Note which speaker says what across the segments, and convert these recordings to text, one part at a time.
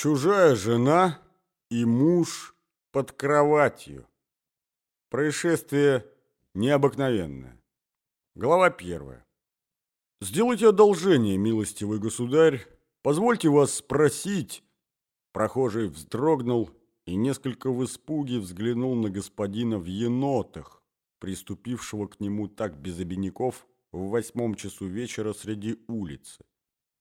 Speaker 1: Чужая жена и муж под кроватью. Происшествие необыкновенное. Глава первая. Сделайте одолжение, милостивый государь. Позвольте вас спросить. Прохожий вздрогнул и несколько в испуге взглянул на господина в енотах, приступившего к нему так без обиняков в восьмом часу вечера среди улицы.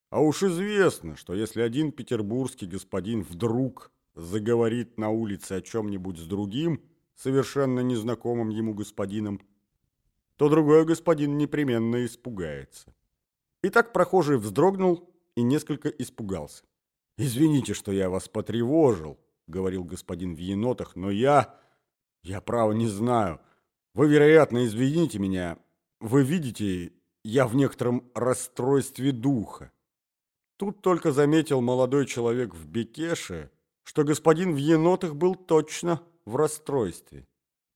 Speaker 1: А уж известно, что если один петербургский господин вдруг заговорит на улице о чем-нибудь с другим, совершенно незнакомым ему господином, то другой господин непременно испугается. И так прохожий вздрогнул и несколько испугался. «Извините, что я вас потревожил», — говорил господин в енотах, «но я... я право не знаю. Вы, вероятно, извините меня. Вы видите, я в некотором расстройстве духа. Тут только заметил молодой человек в бекеше, что господин в енотах был точно в расстройстве.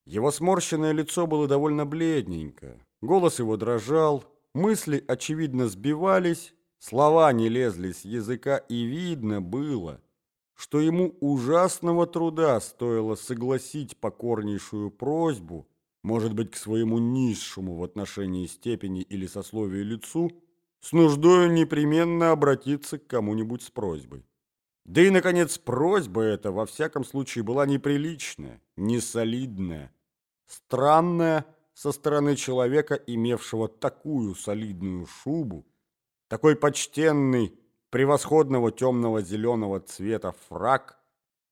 Speaker 1: Его сморщенное лицо было довольно бледненько, голос его дрожал, мысли, очевидно, сбивались, слова не лезли с языка, и видно было, что ему ужасного труда стоило согласить покорнейшую просьбу, может быть, к своему низшему в отношении степени или сословию лицу, с нуждою непременно обратиться к кому-нибудь с просьбой. Да и, наконец, просьба эта, во всяком случае, была неприличная, несолидная, странная со стороны человека, имевшего такую солидную шубу, такой почтенный, превосходного темного зеленого цвета фрак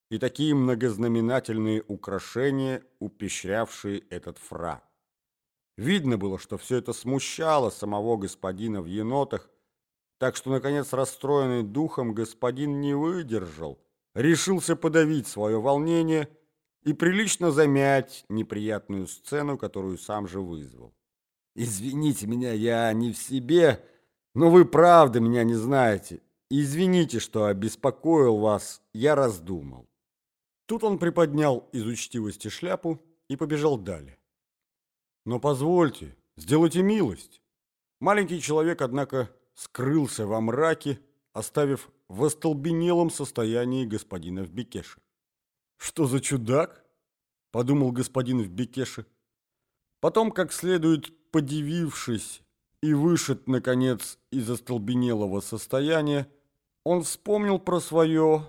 Speaker 1: и такие многознаменательные украшения, упещрявшие этот фрак. Видно было, что все это смущало самого господина в енотах, так что, наконец, расстроенный духом, господин не выдержал, решился подавить свое волнение и прилично замять неприятную сцену, которую сам же вызвал. «Извините меня, я не в себе, но вы правда меня не знаете. Извините, что обеспокоил вас, я раздумал». Тут он приподнял из учтивости шляпу и побежал далее. Но позвольте, сделайте милость. Маленький человек, однако, скрылся во мраке, оставив в остолбенелом состоянии господина в бекеше. «Что за чудак?» – подумал господин в бекеше. Потом, как следует подивившись и вышед, наконец, из остолбенелого состояния, он вспомнил про свое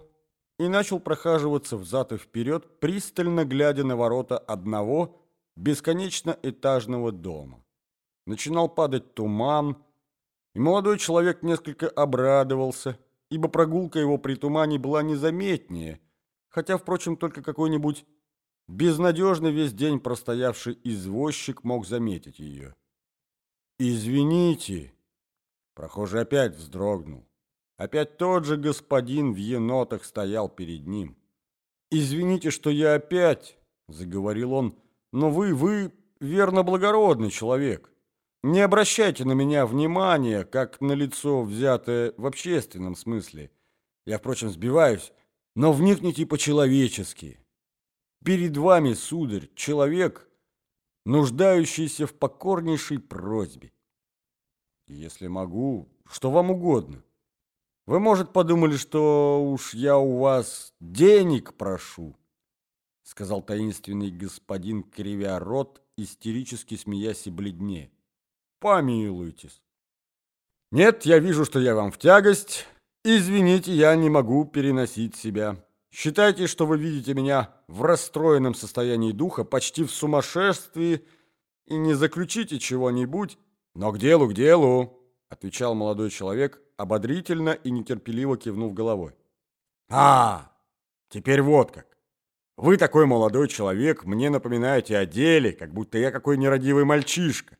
Speaker 1: и начал прохаживаться взад и вперед, пристально глядя на ворота одного – бесконечно этажного дома. Начинал падать туман, и молодой человек несколько обрадовался, ибо прогулка его при тумане была незаметнее, хотя, впрочем, только какой-нибудь безнадежно весь день простоявший извозчик мог заметить ее. «Извините!» Прохожий опять вздрогнул. Опять тот же господин в енотах стоял перед ним. «Извините, что я опять...» — заговорил он — но вы, вы, верно, благородный человек. Не обращайте на меня внимания, как на лицо, взятое в общественном смысле. Я, впрочем, сбиваюсь, но вникните по-человечески. Перед вами, сударь, человек, нуждающийся в покорнейшей просьбе. Если могу, что вам угодно. Вы, может, подумали, что уж я у вас денег прошу сказал таинственный господин, кривя рот, истерически смеясь и бледнее. Помилуйтесь. Нет, я вижу, что я вам в тягость. Извините, я не могу переносить себя. Считайте, что вы видите меня в расстроенном состоянии духа, почти в сумасшествии, и не заключите чего-нибудь, но к делу, к делу, отвечал молодой человек, ободрительно и нетерпеливо кивнув головой. А, теперь вот как. Вы такой молодой человек, мне напоминаете о деле, как будто я какой нерадивый мальчишка.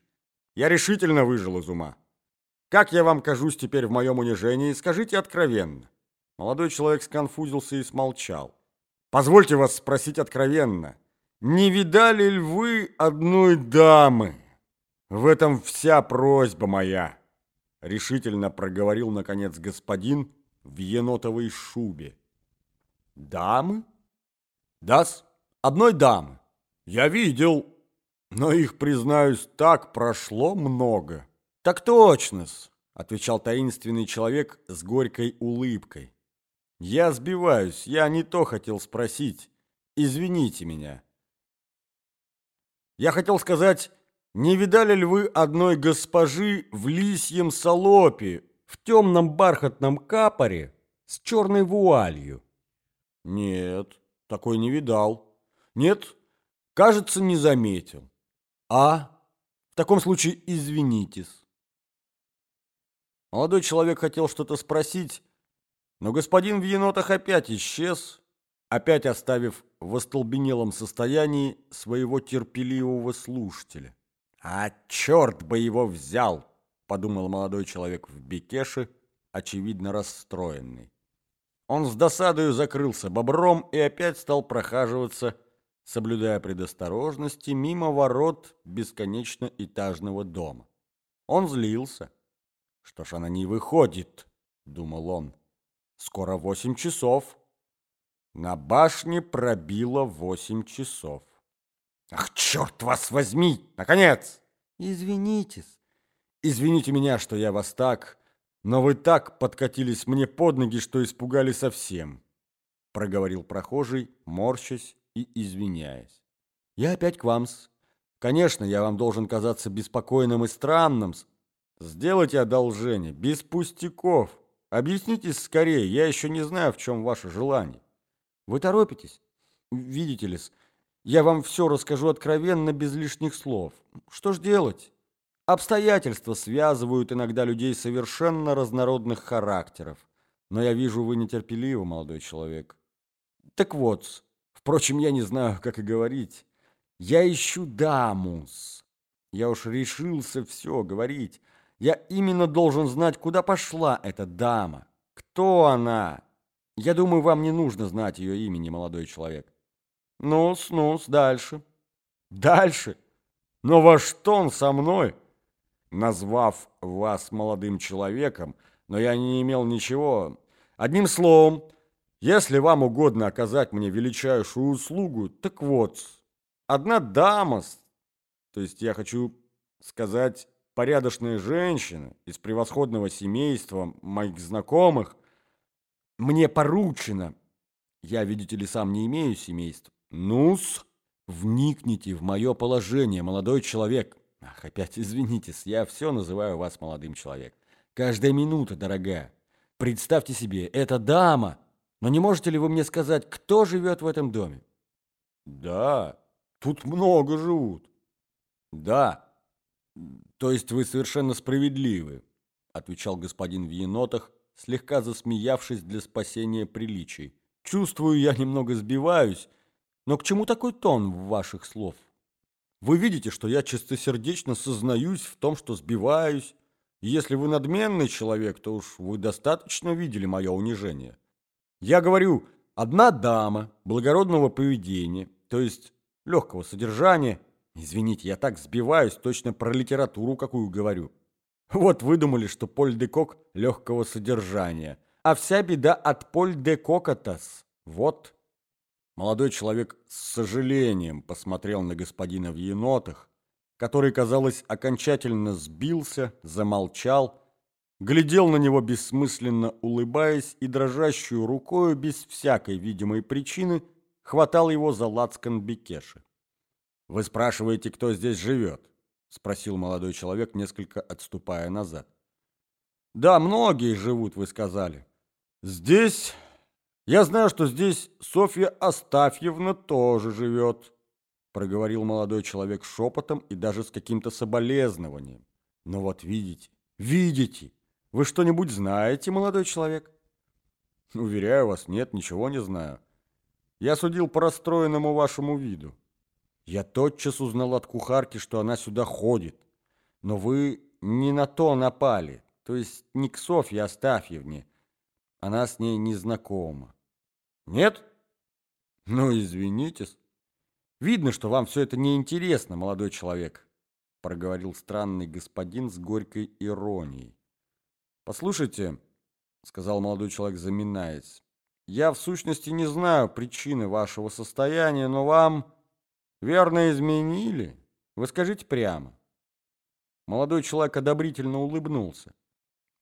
Speaker 1: Я решительно выжил из ума. Как я вам кажусь теперь в моем унижении, скажите откровенно. Молодой человек сконфузился и смолчал. Позвольте вас спросить откровенно. Не видали ли вы одной дамы? В этом вся просьба моя. Решительно проговорил, наконец, господин в енотовой шубе. Дамы? Да-с, одной дамы. Я видел, но их, признаюсь, так прошло много. Так точно-с, отвечал таинственный человек с горькой улыбкой. Я сбиваюсь, я не то хотел спросить. Извините меня. Я хотел сказать, не видали ли вы одной госпожи в лисьем салопе, в темном бархатном капоре с черной вуалью? Нет, такой не видал. Нет, кажется, не заметил. А? В таком случае извинитесь. Молодой человек хотел что-то спросить, но господин в енотах опять исчез, опять оставив в остолбенелом состоянии своего терпеливого слушателя. «А черт бы его взял!» — подумал молодой человек в бекеше, очевидно расстроенный. Он с досадою закрылся бобром и опять стал прохаживаться, соблюдая предосторожности, мимо ворот бесконечно этажного дома. Он злился. «Что ж она не выходит?» — думал он. «Скоро восемь часов». На башне пробило восемь часов. «Ах, черт вас возьми! Наконец!» «Извинитесь. Извините меня, что я вас так, но вы так подкатились мне под ноги, что испугали совсем», — проговорил прохожий, морщась и извиняясь. «Я опять к вам-с. Конечно, я вам должен казаться беспокойным и странным. -с. Сделайте одолжение, без пустяков. Объяснитесь скорее, я еще не знаю, в чем ваше желание. Вы торопитесь? Видите ли, я вам все расскажу откровенно, без лишних слов. Что ж делать? Обстоятельства связывают иногда людей совершенно разнородных характеров. Но я вижу, вы нетерпеливы, молодой человек. Так вот, впрочем, я не знаю, как и говорить. Я ищу дамус. Я уж решился все говорить. Я именно должен знать, куда пошла эта дама. Кто она? Я думаю, вам не нужно знать ее имени, молодой человек. Ну-с, ну-с, дальше. Дальше? Но во что он со мной? Назвав вас молодым человеком, но я не имел ничего. Одним словом, если вам угодно оказать мне величайшую услугу, так вот, одна дама, то есть я хочу сказать, порядочная женщина из превосходного семейства моих знакомых, мне поручено, я, видите ли, сам не имею семейства, ну-с, вникните в мое положение, молодой человек. Ах, опять извинитесь, я все называю вас молодым человек. Каждая минута, дорогая. Представьте себе, это дама. Но не можете ли вы мне сказать, кто живет в этом доме? Да, тут много живут. Да, то есть вы совершенно справедливы, отвечал господин в енотах, слегка засмеявшись для спасения приличий. Чувствую, я немного сбиваюсь, но к чему такой тон в ваших слов? Вы видите, что я чистосердечно сознаюсь в том, что сбиваюсь. если вы надменный человек, то уж вы достаточно видели мое унижение. Я говорю, одна дама благородного поведения, то есть легкого содержания. Извините, я так сбиваюсь, точно про литературу какую говорю. Вот выдумали, что Поль де Кок легкого содержания. А вся беда от Поль де Кокотас. Вот. Молодой человек с сожалением посмотрел на господина в енотах, который, казалось, окончательно сбился, замолчал, глядел на него бессмысленно улыбаясь и дрожащую рукою без всякой видимой причины хватал его за лацкан бекеши. «Вы спрашиваете, кто здесь живет?» — спросил молодой человек, несколько отступая назад. «Да, многие живут, вы сказали. Здесь я знаю, что здесь Софья Астафьевна тоже живет, проговорил молодой человек шепотом и даже с каким-то соболезнованием. Но вот видите, видите, вы что-нибудь знаете, молодой человек? Уверяю вас, нет, ничего не знаю. Я судил по расстроенному вашему виду. Я тотчас узнал от кухарки, что она сюда ходит. Но вы не на то напали, то есть не к Софье Астафьевне, она с ней не знакома. Нет? Ну, извинитесь. Видно, что вам все это неинтересно, молодой человек, проговорил странный господин с горькой иронией. Послушайте, сказал молодой человек, заминаясь, я в сущности не знаю причины вашего состояния, но вам верно изменили. Вы скажите прямо. Молодой человек одобрительно улыбнулся.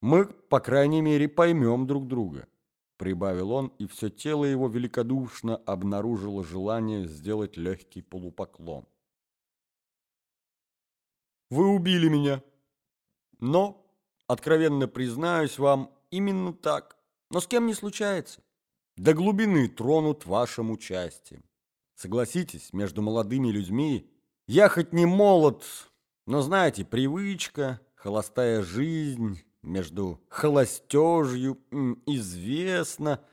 Speaker 1: Мы, по крайней мере, поймем друг друга. прибавил он, и все тело его великодушно обнаружило желание сделать легкий полупоклон. Вы убили меня. Но, откровенно признаюсь вам, именно так. Но с кем не случается. До глубины тронут вашим участием. Согласитесь, между молодыми людьми я хоть не молод, но, знаете, привычка, холостая жизнь, между холостежью, известно.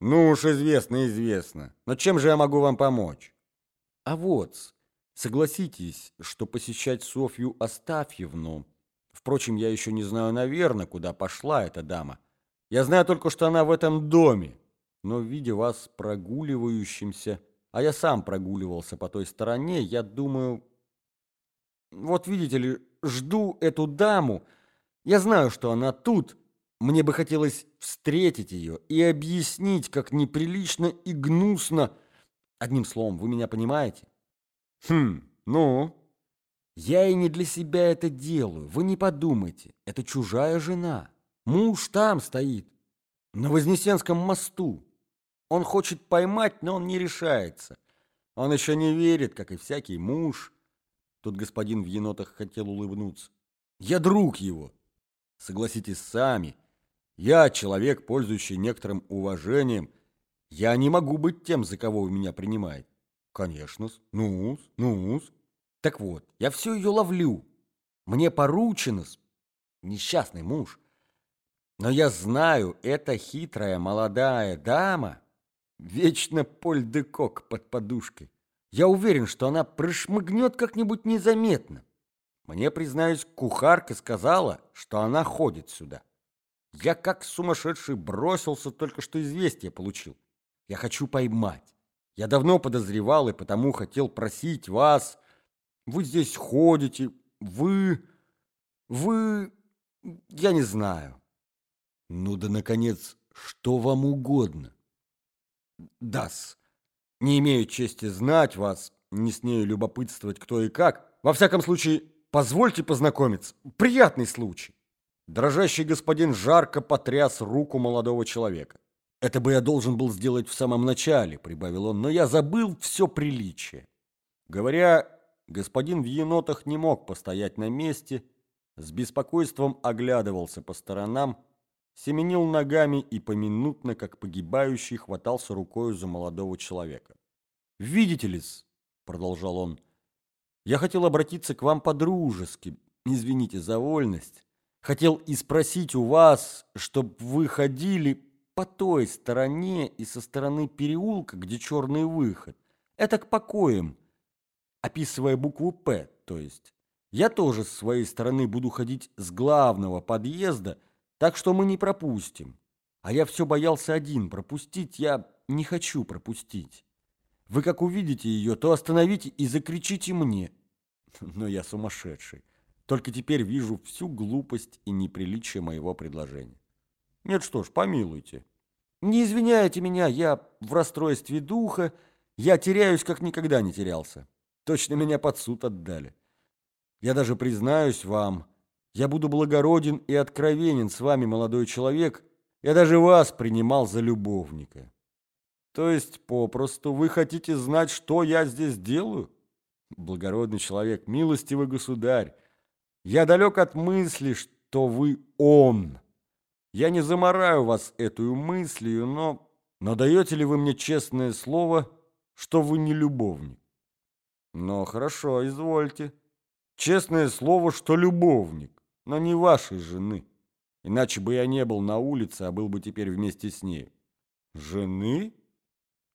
Speaker 1: Ну уж известно, известно. Но чем же я могу вам помочь? А вот, Согласитесь, что посещать Софью Астафьевну... Впрочем, я еще не знаю, наверное, куда пошла эта дама. Я знаю только, что она в этом доме. Но, видя вас прогуливающимся, а я сам прогуливался по той стороне, я думаю... Вот видите ли, жду эту даму. Я знаю, что она тут. Мне бы хотелось встретить ее и объяснить, как неприлично и гнусно. Одним словом, вы меня понимаете? Хм, ну? Я и не для себя это делаю, вы не подумайте. Это чужая жена. Муж там стоит, на Вознесенском мосту. Он хочет поймать, но он не решается. Он еще не верит, как и всякий муж. Тут господин в енотах хотел улыбнуться. Я друг его. Согласитесь сами. Я человек, пользующий некоторым уважением. Я не могу быть тем, за кого вы меня принимаете. Конечно-с. Ну-с, ну-с. Так вот, я все ее ловлю. Мне поручено-с. Несчастный муж. Но я знаю, эта хитрая молодая дама вечно поль-де-кок под подушкой. Я уверен, что она прошмыгнет как-нибудь незаметно. Мне, признаюсь, кухарка сказала, что она ходит сюда. Я как сумасшедший бросился, только что известие получил. Я хочу поймать. Я давно подозревал и потому хотел просить вас. Вы здесь ходите, вы... вы... я не знаю. Ну да, наконец, что вам угодно. Дас, не имею чести знать вас, не смею любопытствовать кто и как. Во всяком случае, позвольте познакомиться. Приятный случай. Дрожащий господин жарко потряс руку молодого человека. «Это бы я должен был сделать в самом начале», — прибавил он, «но я забыл все приличие». Говоря, господин в енотах не мог постоять на месте, с беспокойством оглядывался по сторонам, семенил ногами и поминутно, как погибающий, хватался рукою за молодого человека. «Видите ли-с», — продолжал он, — «я хотел обратиться к вам по-дружески, извините за вольность, хотел и спросить у вас, чтоб вы ходили по той стороне и со стороны переулка, где черный выход. Это к покоям, описывая букву «П», то есть. Я тоже с своей стороны буду ходить с главного подъезда, так что мы не пропустим. А я все боялся один пропустить, я не хочу пропустить. Вы как увидите ее, то остановите и закричите мне. Но я сумасшедший. Только теперь вижу всю глупость и неприличие моего предложения. Нет, что ж, помилуйте. Не извиняйте меня, я в расстройстве духа, я теряюсь, как никогда не терялся. Точно меня под суд отдали. Я даже признаюсь вам, я буду благороден и откровенен с вами, молодой человек, я даже вас принимал за любовника. То есть, попросту, вы хотите знать, что я здесь делаю? Благородный человек, милостивый государь, я далек от мысли, что вы он». Я не замораю вас этой мыслью, но... Но даете ли вы мне честное слово, что вы не любовник? Ну, хорошо, извольте. Честное слово, что любовник, но не вашей жены. Иначе бы я не был на улице, а был бы теперь вместе с ней. Жены?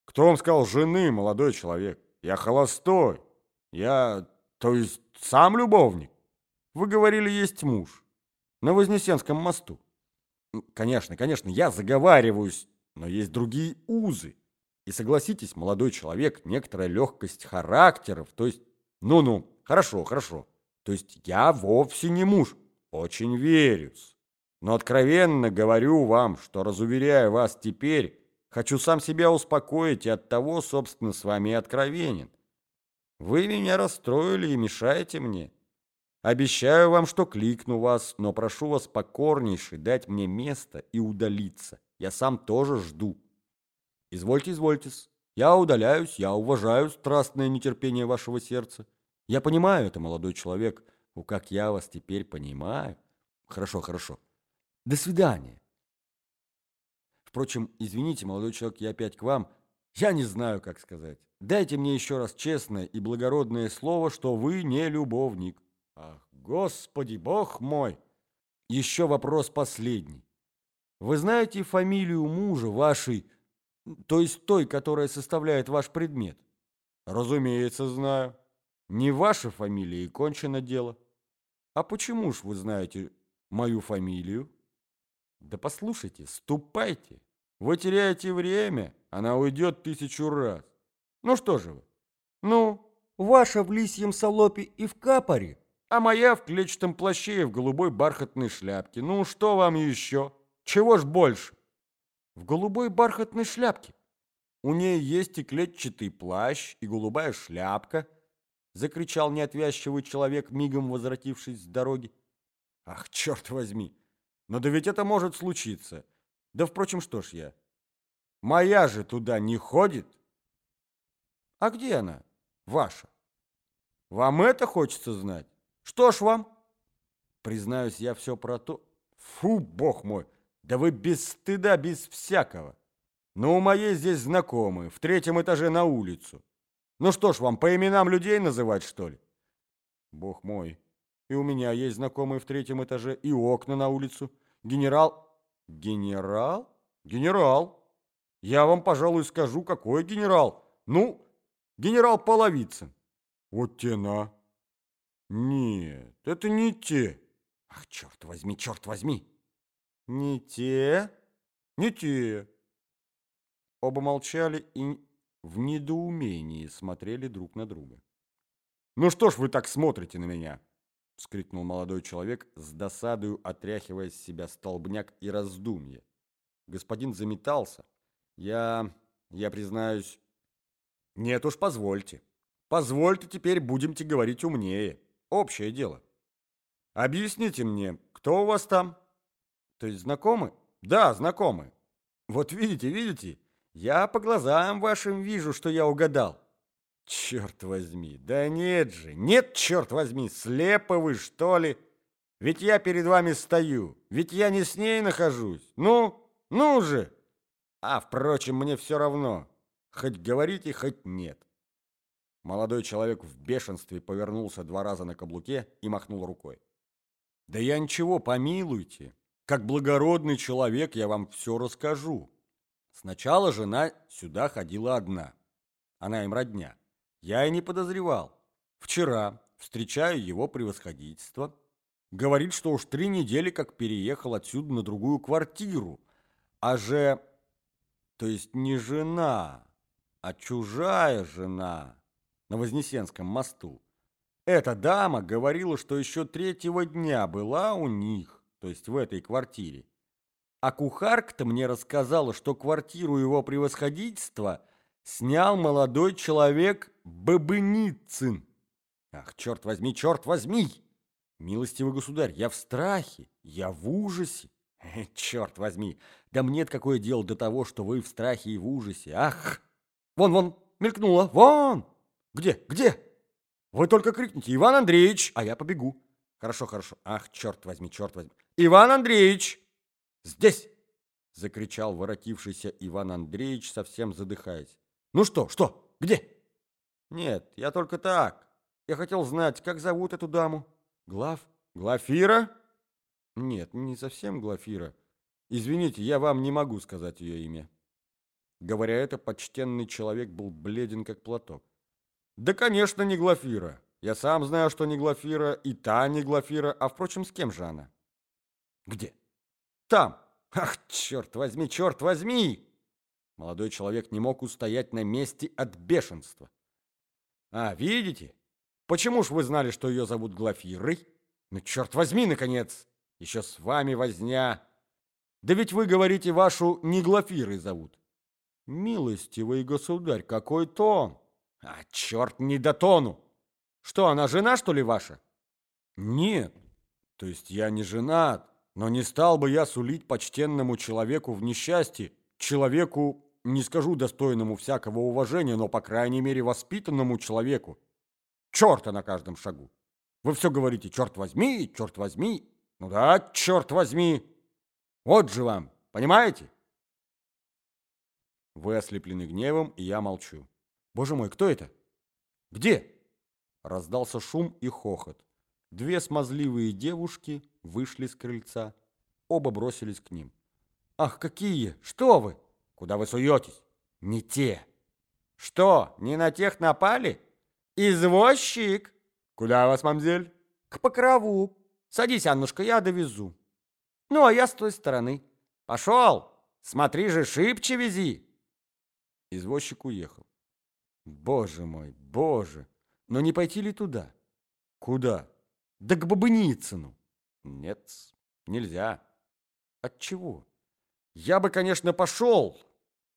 Speaker 1: Кто вам сказал жены, молодой человек? Я холостой. Я, то есть, сам любовник. Вы говорили, есть муж. На Вознесенском мосту. Конечно, конечно, я заговариваюсь, но есть другие узы. И согласитесь, молодой человек, некоторая легкость характеров, то есть... Ну-ну, хорошо, хорошо. То есть я вовсе не муж. Очень верюсь. Но откровенно говорю вам, что, разуверяя вас теперь, хочу сам себя успокоить и от того, собственно, с вами откровенен. Вы меня расстроили и мешаете мне. Обещаю вам, что кликну вас, но прошу вас покорнейше дать мне место и удалиться. Я сам тоже жду. Извольте, извольтесь. Я удаляюсь, я уважаю страстное нетерпение вашего сердца. Я понимаю это, молодой человек. Ну, как я вас теперь понимаю. Хорошо, хорошо. До свидания. Впрочем, извините, молодой человек, я опять к вам. Я не знаю, как сказать. Дайте мне еще раз честное и благородное слово, что вы не любовник. Ах, Господи, Бог мой! Еще вопрос последний. Вы знаете фамилию мужа вашей, то есть той, которая составляет ваш предмет? Разумеется, знаю. Не ваша фамилия и кончено дело. А почему ж вы знаете мою фамилию? Да послушайте, ступайте. Вы теряете время, она уйдет тысячу раз. Ну что же вы? Ну, ваша в лисьем салопе и в капоре, а моя в клетчатом плаще и в голубой бархатной шляпке. Ну, что вам еще? Чего ж больше? В голубой бархатной шляпке. У нее есть и клетчатый плащ, и голубая шляпка, закричал неотвязчивый человек, мигом возвратившись с дороги. Ах, черт возьми! Но да ведь это может случиться. Да, впрочем, что ж я? Моя же туда не ходит. А где она? Ваша. Вам это хочется знать? Что ж вам? Признаюсь, я все про то... Фу, бог мой, да вы без стыда, без всякого. Но у моей здесь знакомые, в третьем этаже на улицу. Ну что ж вам, по именам людей называть, что ли? Бог мой, и у меня есть знакомые в третьем этаже, и окна на улицу. Генерал... Генерал? Генерал. Я вам, пожалуй, скажу, какой генерал. Ну, генерал Половицын. Вот те на. Нет, это не те. Ах, черт возьми, черт возьми. Не те, не те. Оба молчали и в недоумении смотрели друг на друга. «Ну что ж вы так смотрите на меня?» — вскрикнул молодой человек с досадою, отряхивая с себя столбняк и раздумье. Господин заметался. «Я... я признаюсь...» «Нет уж, позвольте. Позвольте, теперь будемте говорить умнее. Общее дело. Объясните мне, кто у вас там?» «То есть знакомы?» «Да, знакомы. Вот видите, видите, я по глазам вашим вижу, что я угадал». Черт возьми, да нет же, нет, черт возьми, слепо вы, что ли? Ведь я перед вами стою, ведь я не с ней нахожусь. Ну, ну же! А, впрочем, мне все равно, хоть говорите, хоть нет. Молодой человек в бешенстве повернулся два раза на каблуке и махнул рукой. Да я ничего, помилуйте. Как благородный человек я вам все расскажу. Сначала жена сюда ходила одна. Она им родня. Я и не подозревал. Вчера встречаю его превосходительство. Говорит, что уж три недели как переехал отсюда на другую квартиру. А же... То есть не жена, а чужая жена на Вознесенском мосту. Эта дама говорила, что еще третьего дня была у них, то есть в этой квартире. А кухарка-то мне рассказала, что квартиру его превосходительства – снял молодой человек Бабыницын. Ах, черт возьми, черт возьми! Милостивый государь, я в страхе, я в ужасе. Э, черт возьми, да мне какое дело до того, что вы в страхе и в ужасе. Ах! Вон, вон, мелькнуло, вон! Где, где? Вы только крикните, Иван Андреевич, а я побегу. Хорошо, хорошо. Ах, черт возьми, черт возьми. Иван Андреевич! Здесь! Закричал воротившийся Иван Андреевич, совсем задыхаясь. Ну что, что? Где? Нет, я только так. Я хотел знать, как зовут эту даму. Глав? Глафира? Нет, не совсем Глафира. Извините, я вам не могу сказать ее имя. Говоря это, почтенный человек был бледен, как платок. Да, конечно, не Глафира. Я сам знаю, что не Глафира, и та не Глафира, а, впрочем, с кем же она? Где? Там. Ах, черт возьми, черт возьми! Молодой человек не мог устоять на месте от бешенства. «А, видите? Почему ж вы знали, что ее зовут Глафирой? Ну, черт возьми, наконец! Еще с вами возня! Да ведь вы говорите, вашу не Глафирой зовут!» «Милостивый государь, какой тон!» «А, черт, не до тону! Что, она жена, что ли, ваша?» «Нет, то есть я не женат, но не стал бы я сулить почтенному человеку в несчастье, человеку, не скажу достойному всякого уважения, но, по крайней мере, воспитанному человеку, черта на каждом шагу. Вы все говорите, черт возьми, черт возьми. Ну да, черт возьми. Вот же вам, понимаете? Вы ослеплены гневом, и я молчу. Боже мой, кто это? Где? Раздался шум и хохот. Две смазливые девушки вышли с крыльца. Оба бросились к ним. «Ах, какие! Что вы? Куда вы суетесь? Не те!» «Что, не на тех напали? Извозчик!» «Куда вас, мамзель?» «К покрову. Садись, Аннушка, я довезу». «Ну, а я с той стороны. Пошел! Смотри же, шибче вези!» Извозчик уехал. «Боже мой, боже! Но не пойти ли туда?» «Куда?» «Да к Бабыницыну!» «Нет, нельзя». «Отчего?» «Я бы, конечно, пошел,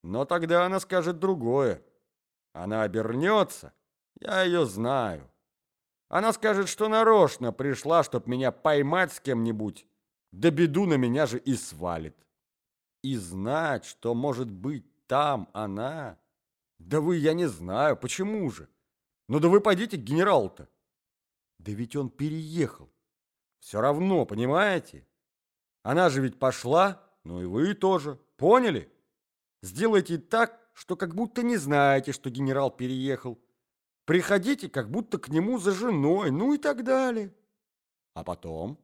Speaker 1: но тогда она скажет другое. Она обернется, я ее знаю. Она скажет, что нарочно пришла, чтоб меня поймать с кем-нибудь, да беду на меня же и свалит. И знать, что может быть там она... Да вы, я не знаю, почему же? Ну да вы пойдите к генералу-то. Да ведь он переехал. Все равно, понимаете? Она же ведь пошла, ну и вы тоже. Поняли? Сделайте так, что как будто не знаете, что генерал переехал. Приходите, как будто к нему за женой, ну и так далее. А потом?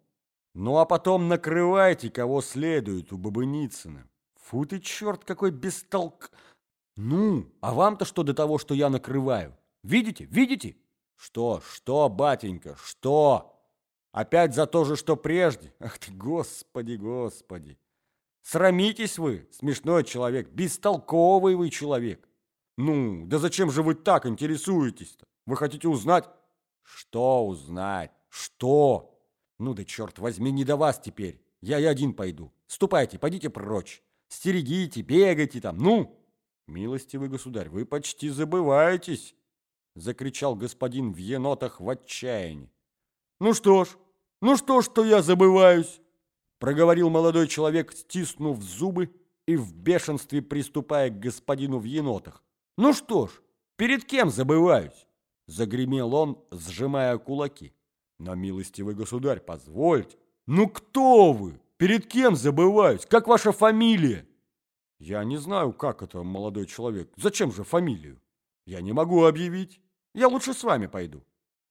Speaker 1: Ну а потом накрывайте, кого следует у Бабыницына. Фу ты, черт, какой бестолк... Ну, а вам-то что до того, что я накрываю? Видите, видите? Что, что, батенька, что? Опять за то же, что прежде? Ах ты, господи, господи! Срамитесь вы, смешной человек, бестолковый вы человек. Ну, да зачем же вы так интересуетесь-то? Вы хотите узнать? Что узнать? Что? Ну да черт возьми, не до вас теперь. Я и один пойду. Ступайте, пойдите прочь. Стерегите, бегайте там, ну! Милостивый государь, вы почти забываетесь, закричал господин в енотах в отчаянии. Ну что ж, ну что ж, что я забываюсь, проговорил молодой человек, стиснув зубы и в бешенстве приступая к господину в енотах. «Ну что ж, перед кем забываюсь?» Загремел он, сжимая кулаки. «Но, милостивый государь, позвольте. Ну кто вы? Перед кем забываюсь? Как ваша фамилия?» «Я не знаю, как это, молодой человек. Зачем же фамилию? Я не могу объявить. Я лучше с вами пойду.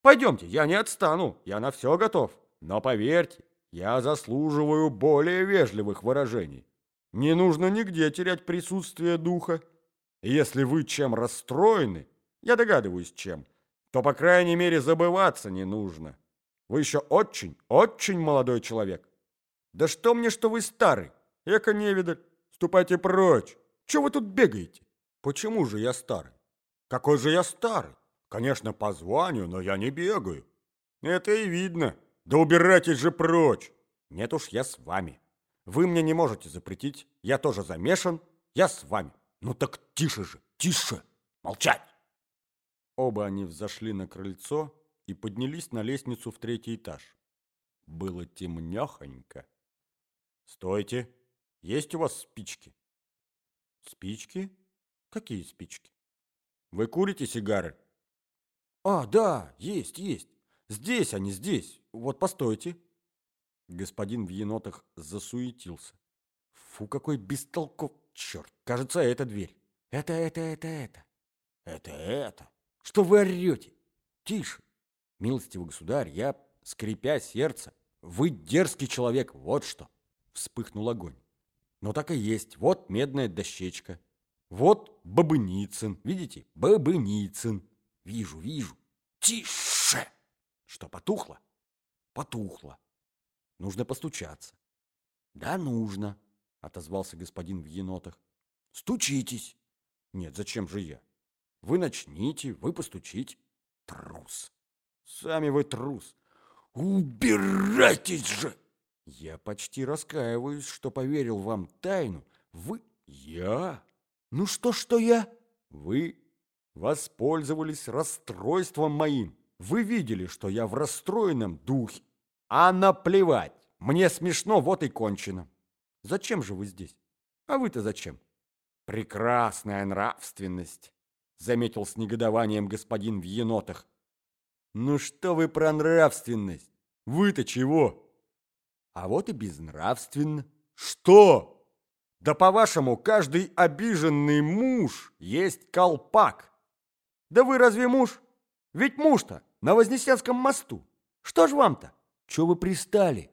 Speaker 1: Пойдемте, я не отстану, я на все готов. Но поверьте, я заслуживаю более вежливых выражений. Не нужно нигде терять присутствие духа. Если вы чем расстроены, я догадываюсь чем, то, по крайней мере, забываться не нужно. Вы еще очень, очень молодой человек. Да что мне, что вы старый? Эко невидаль. Ступайте прочь. Чего вы тут бегаете? Почему же я старый? Какой же я старый? Конечно, по званию, но я не бегаю. Это и видно. Да убирайтесь же прочь. Нет уж, я с вами. Вы мне не можете запретить. Я тоже замешан. Я с вами. «Ну так тише же, тише! Молчать!» Оба они взошли на крыльцо и поднялись на лестницу в третий этаж. Было темнёхонько. «Стойте! Есть у вас спички?» «Спички? Какие спички?» «Вы курите сигары?» «А, да, есть, есть. Здесь они, здесь. Вот, постойте». Господин в енотах засуетился. «Фу, какой бестолков...» Черт, кажется, это дверь. Это, это, это, это. Это, это. Что вы орете? Тише. Милостивый государь, я, скрипя сердце, вы дерзкий человек, вот что. Вспыхнул огонь. Но так и есть. Вот медная дощечка. Вот Бабыницын. Видите? Бабыницын. Вижу, вижу. Тише! Что, потухло? Потухло. Нужно постучаться. Да, нужно отозвался господин в енотах. Стучитесь. Нет, зачем же я? Вы начните, вы постучите. Трус. Сами вы трус. Убирайтесь же! Я почти раскаиваюсь, что поверил вам тайну. Вы... Я? Ну что, что я? Вы воспользовались расстройством моим. Вы видели, что я в расстроенном духе. А наплевать. Мне смешно, вот и кончено. Зачем же вы здесь? А вы-то зачем? Прекрасная нравственность, заметил с негодованием господин в енотах. Ну что вы про нравственность? Вы-то чего? А вот и безнравственно. Что? Да по-вашему, каждый обиженный муж есть колпак. Да вы разве муж? Ведь муж-то на Вознесенском мосту. Что ж вам-то? Чего вы пристали?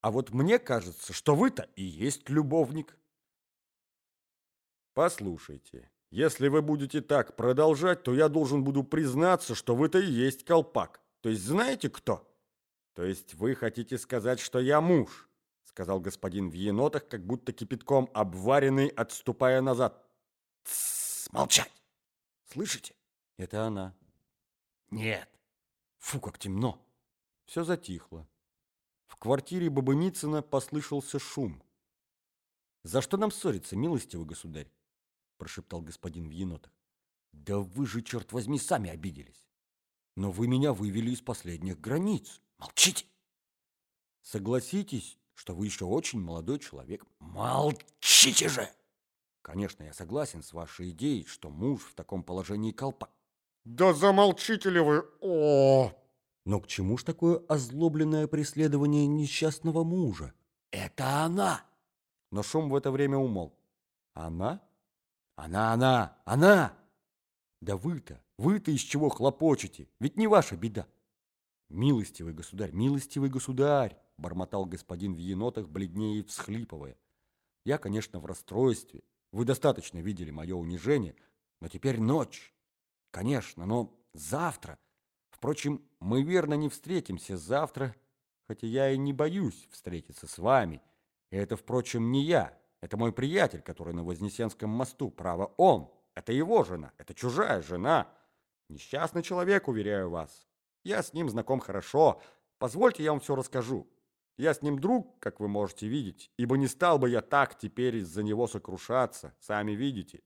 Speaker 1: А вот мне кажется, что вы-то и есть любовник. Послушайте, если вы будете так продолжать, то я должен буду признаться, что вы-то и есть колпак. То есть знаете кто? То есть вы хотите сказать, что я муж, сказал господин в енотах, как будто кипятком обваренный, отступая назад. Тссс, молчать! Слышите? Это она. Нет. Фу, как темно. Все затихло. В квартире Бабыницына послышался шум. «За что нам ссориться, милостивый государь?» прошептал господин в енотах. «Да вы же, черт возьми, сами обиделись. Но вы меня вывели из последних границ. Молчите!» «Согласитесь, что вы еще очень молодой человек». «Молчите же!» «Конечно, я согласен с вашей идеей, что муж в таком положении колпак.
Speaker 2: Да замолчите ли вы? О!
Speaker 1: Но к чему ж такое озлобленное преследование несчастного мужа? Это она! Но шум в это время умолк. Она? Она, она, она! Да вы-то, вы-то из чего хлопочете? Ведь не ваша беда. Милостивый государь, милостивый государь, бормотал господин в енотах, бледнее и всхлипывая. Я, конечно, в расстройстве. Вы достаточно видели мое унижение, но теперь ночь. Конечно, но завтра. Впрочем, мы верно не встретимся завтра, хотя я и не боюсь встретиться с вами. И это, впрочем, не я. Это мой приятель, который на Вознесенском мосту. Право, он. Это его жена. Это чужая жена. Несчастный человек, уверяю вас. Я с ним знаком хорошо. Позвольте, я вам все расскажу. Я с ним друг, как вы можете видеть, ибо не стал бы я так теперь из-за него сокрушаться, сами видите.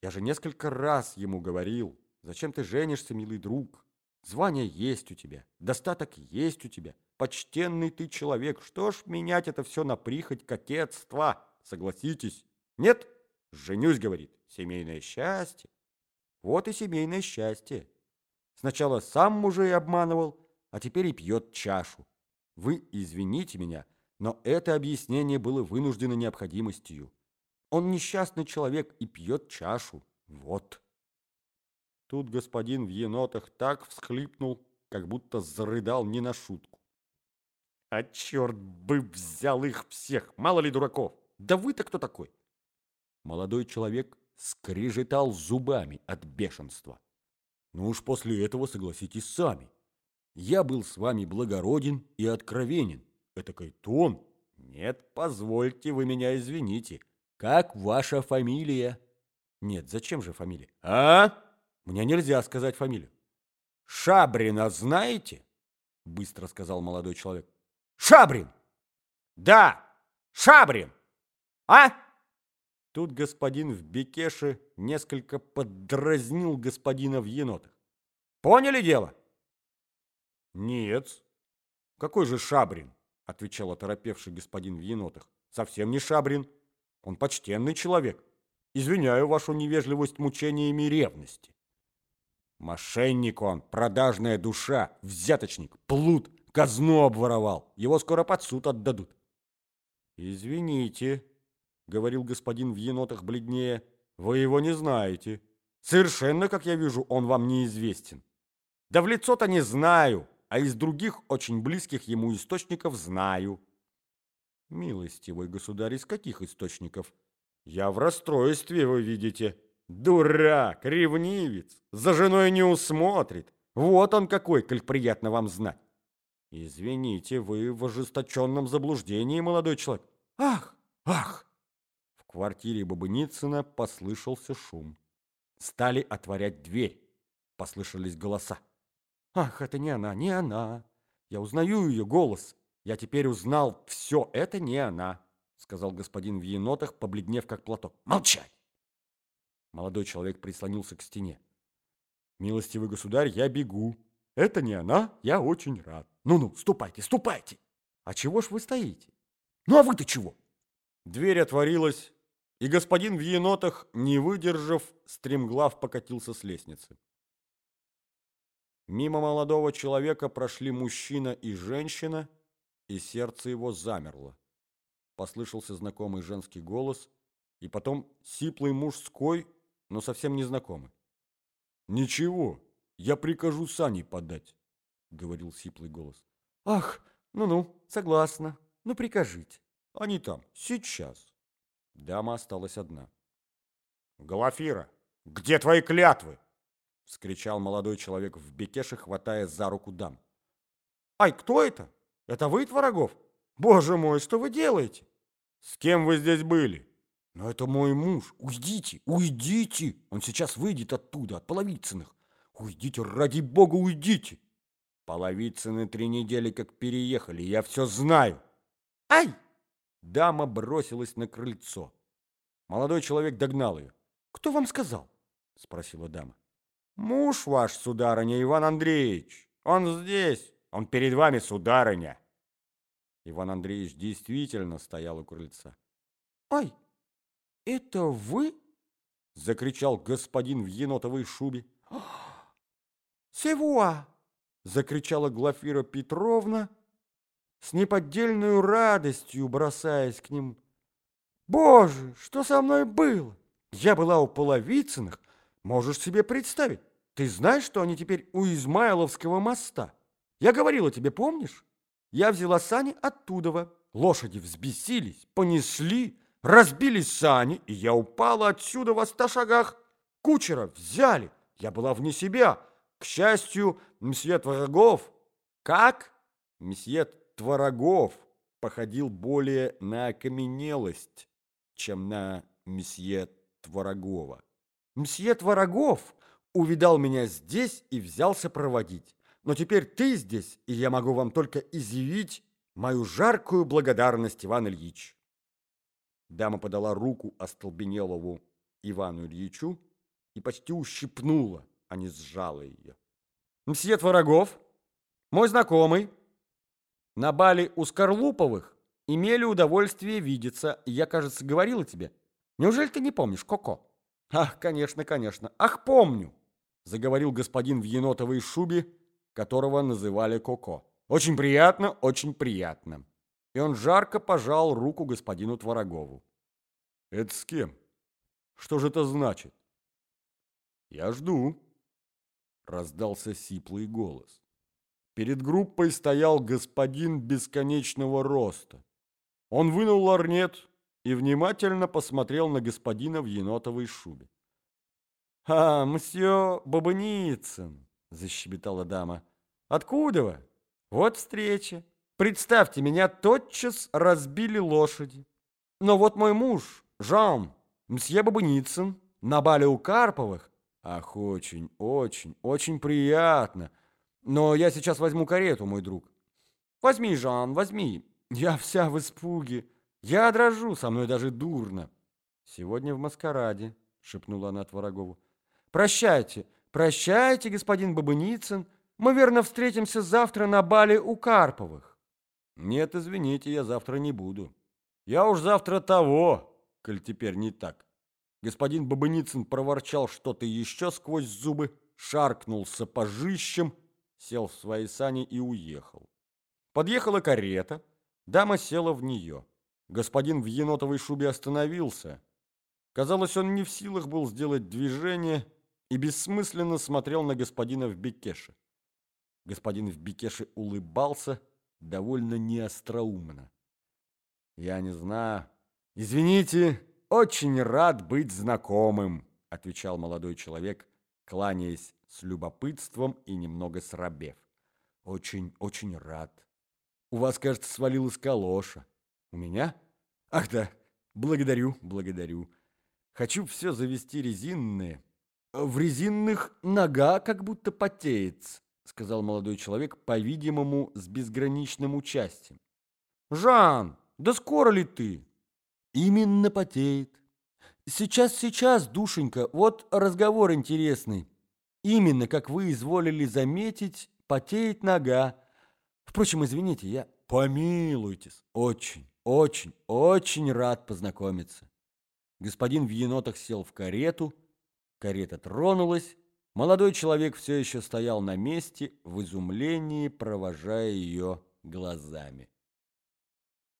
Speaker 1: Я же несколько раз ему говорил, Зачем ты женишься, милый друг? Звание есть у тебя, достаток есть у тебя. Почтенный ты человек, что ж менять это все на прихоть кокетства? Согласитесь? Нет? Женюсь, говорит, семейное счастье. Вот и семейное счастье. Сначала сам мужей обманывал, а теперь и пьет чашу. Вы извините меня, но это объяснение было вынуждено необходимостью. Он несчастный человек и пьет чашу. Вот. Тут господин в енотах так всхлипнул, как будто зарыдал не на шутку. А черт бы взял их всех, мало ли дураков. Да вы-то кто такой? Молодой человек скрежетал зубами от бешенства. Ну уж после этого согласитесь сами. Я был с вами благороден и откровенен. Этакой тон. Нет, позвольте, вы меня извините. Как ваша фамилия? Нет, зачем же фамилия? А? Мне нельзя сказать фамилию. Шабрина знаете? Быстро сказал молодой человек. Шабрин! Да, Шабрин! А? Тут господин в Бекеше несколько поддразнил господина в енотах. Поняли дело? Нет. Какой же Шабрин? Отвечал оторопевший господин в енотах. Совсем не Шабрин. Он почтенный человек. Извиняю вашу невежливость мучениями ревности. Мошенник он, продажная душа, взяточник, плут, казну обворовал. Его скоро под суд отдадут. Извините, говорил господин в енотах бледнее, вы его не знаете. Совершенно, как я вижу, он вам неизвестен. Да в лицо-то не знаю, а из других очень близких ему источников знаю. Милостивый государь, из каких источников? Я в расстройстве, вы видите. Дурак, ревнивец, за женой не усмотрит. Вот он какой, коль приятно вам знать. Извините, вы в ожесточенном заблуждении, молодой человек. Ах, ах! В квартире Бабыницына послышался шум. Стали отворять дверь. Послышались голоса. Ах, это не она, не она. Я узнаю ее голос. Я теперь узнал, все это не она, сказал господин в енотах, побледнев как платок. Молчать! Молодой человек прислонился к стене. «Милостивый государь, я бегу. Это не она, я очень рад. Ну-ну, ступайте, ступайте!»
Speaker 3: А чего ж вы стоите? Ну а вы-то чего?
Speaker 1: Дверь отворилась, и господин в енотах, не выдержав, стремглав покатился с лестницы. Мимо молодого человека прошли мужчина и женщина, и сердце его замерло. Послышался знакомый женский голос, и потом сиплый мужской, но совсем незнакомый. «Ничего, я прикажу сани подать», — говорил сиплый голос.
Speaker 3: «Ах, ну-ну, согласна. Ну, прикажите».
Speaker 1: «Они там, сейчас». Дама осталась одна.
Speaker 2: Глафира, где твои клятвы?
Speaker 1: — вскричал молодой человек в бекеше, хватая за руку дам.
Speaker 3: «Ай, кто это? Это вы, Творогов? Боже мой, что вы делаете?»
Speaker 1: «С кем вы здесь были?»
Speaker 3: «Но это мой муж. Уйдите, уйдите! Он сейчас выйдет оттуда, от Половицыных. Уйдите, ради бога, уйдите!»
Speaker 1: «Половицыны три недели как переехали, я все знаю!»
Speaker 3: «Ай!»
Speaker 1: Дама бросилась на крыльцо. Молодой человек догнал ее.
Speaker 3: «Кто вам сказал?»
Speaker 1: — спросила дама. «Муж ваш, сударыня, Иван Андреевич. Он здесь, он перед вами, сударыня!» Иван Андреевич действительно стоял у крыльца.
Speaker 3: «Ай, это вы?»
Speaker 1: — закричал господин в енотовой шубе.
Speaker 3: «Севуа!» — закричала Глафира Петровна, с неподдельной радостью бросаясь к ним. «Боже, что со мной было? Я была у Половицыных, можешь себе представить. Ты знаешь, что они теперь у Измайловского моста? Я говорила тебе, помнишь? Я взяла сани оттуда. Лошади взбесились, понесли, разбились сани, и я упала отсюда во ста шагах. Кучера взяли, я была вне себя. К счастью, мсье Творогов...
Speaker 1: Как? Мсье Творогов походил более на окаменелость, чем на месье Творогова.
Speaker 3: Мсье Творогов увидал меня здесь и взялся проводить. Но теперь ты здесь, и я могу вам только изъявить мою жаркую благодарность, Иван Ильич.
Speaker 1: Дама подала руку остолбенелову Ивану Ильичу и почти ущипнула, а не сжала ее.
Speaker 3: Мсье Творогов, мой знакомый, на бале у Скорлуповых имели удовольствие видеться, я, кажется, говорила тебе. Неужели ты не помнишь, Коко? Ах, конечно, конечно. Ах, помню, заговорил господин в енотовой шубе, которого называли Коко. Очень приятно, очень приятно. И он жарко пожал руку господину Творогову.
Speaker 1: Это с кем? Что же это значит? Я жду. Раздался сиплый голос. Перед группой стоял господин бесконечного роста. Он вынул ларнет и внимательно посмотрел на господина в енотовой шубе.
Speaker 3: «А, мсье Бабыницын!» — защебетала дама. «Откуда вы? Вот встреча. Представьте, меня тотчас разбили лошади. Но вот мой муж, Жан, мсье Бабыницын, на бале у Карповых. Ах, очень, очень, очень приятно!» Но я сейчас возьму карету, мой друг. Возьми, Жан, возьми. Я вся в испуге. Я дрожу, со мной даже дурно. Сегодня в маскараде, шепнула она Творогову. Прощайте, прощайте, господин Бабыницын. Мы верно встретимся завтра на бале у Карповых.
Speaker 1: Нет, извините, я завтра не буду. Я уж завтра того, коль теперь не так. Господин Бабыницын проворчал что-то еще сквозь зубы, шаркнул сапожищем сел в свои сани и уехал. Подъехала карета, дама села в нее. Господин в енотовой шубе остановился. Казалось, он не в силах был сделать движение и бессмысленно смотрел на господина в бекеше. Господин в бекеше улыбался довольно неостроумно. «Я не знаю. Извините, очень рад быть знакомым», отвечал молодой человек, кланяясь с любопытством и немного срабев. «Очень, очень рад. У вас, кажется, свалилась калоша. У меня? Ах да, благодарю, благодарю. Хочу все завести резинные. В резинных нога как будто потеет, сказал молодой человек, по-видимому, с безграничным участием. Жан, да скоро ли ты? Именно потеет. Сейчас, сейчас, душенька, вот разговор интересный. Именно, как вы изволили заметить, потеет нога. Впрочем, извините, я
Speaker 3: Помилуйтесь, очень, очень, очень рад познакомиться. Господин в енотах сел в карету, карета тронулась, молодой человек все еще стоял на месте, в изумлении провожая ее глазами.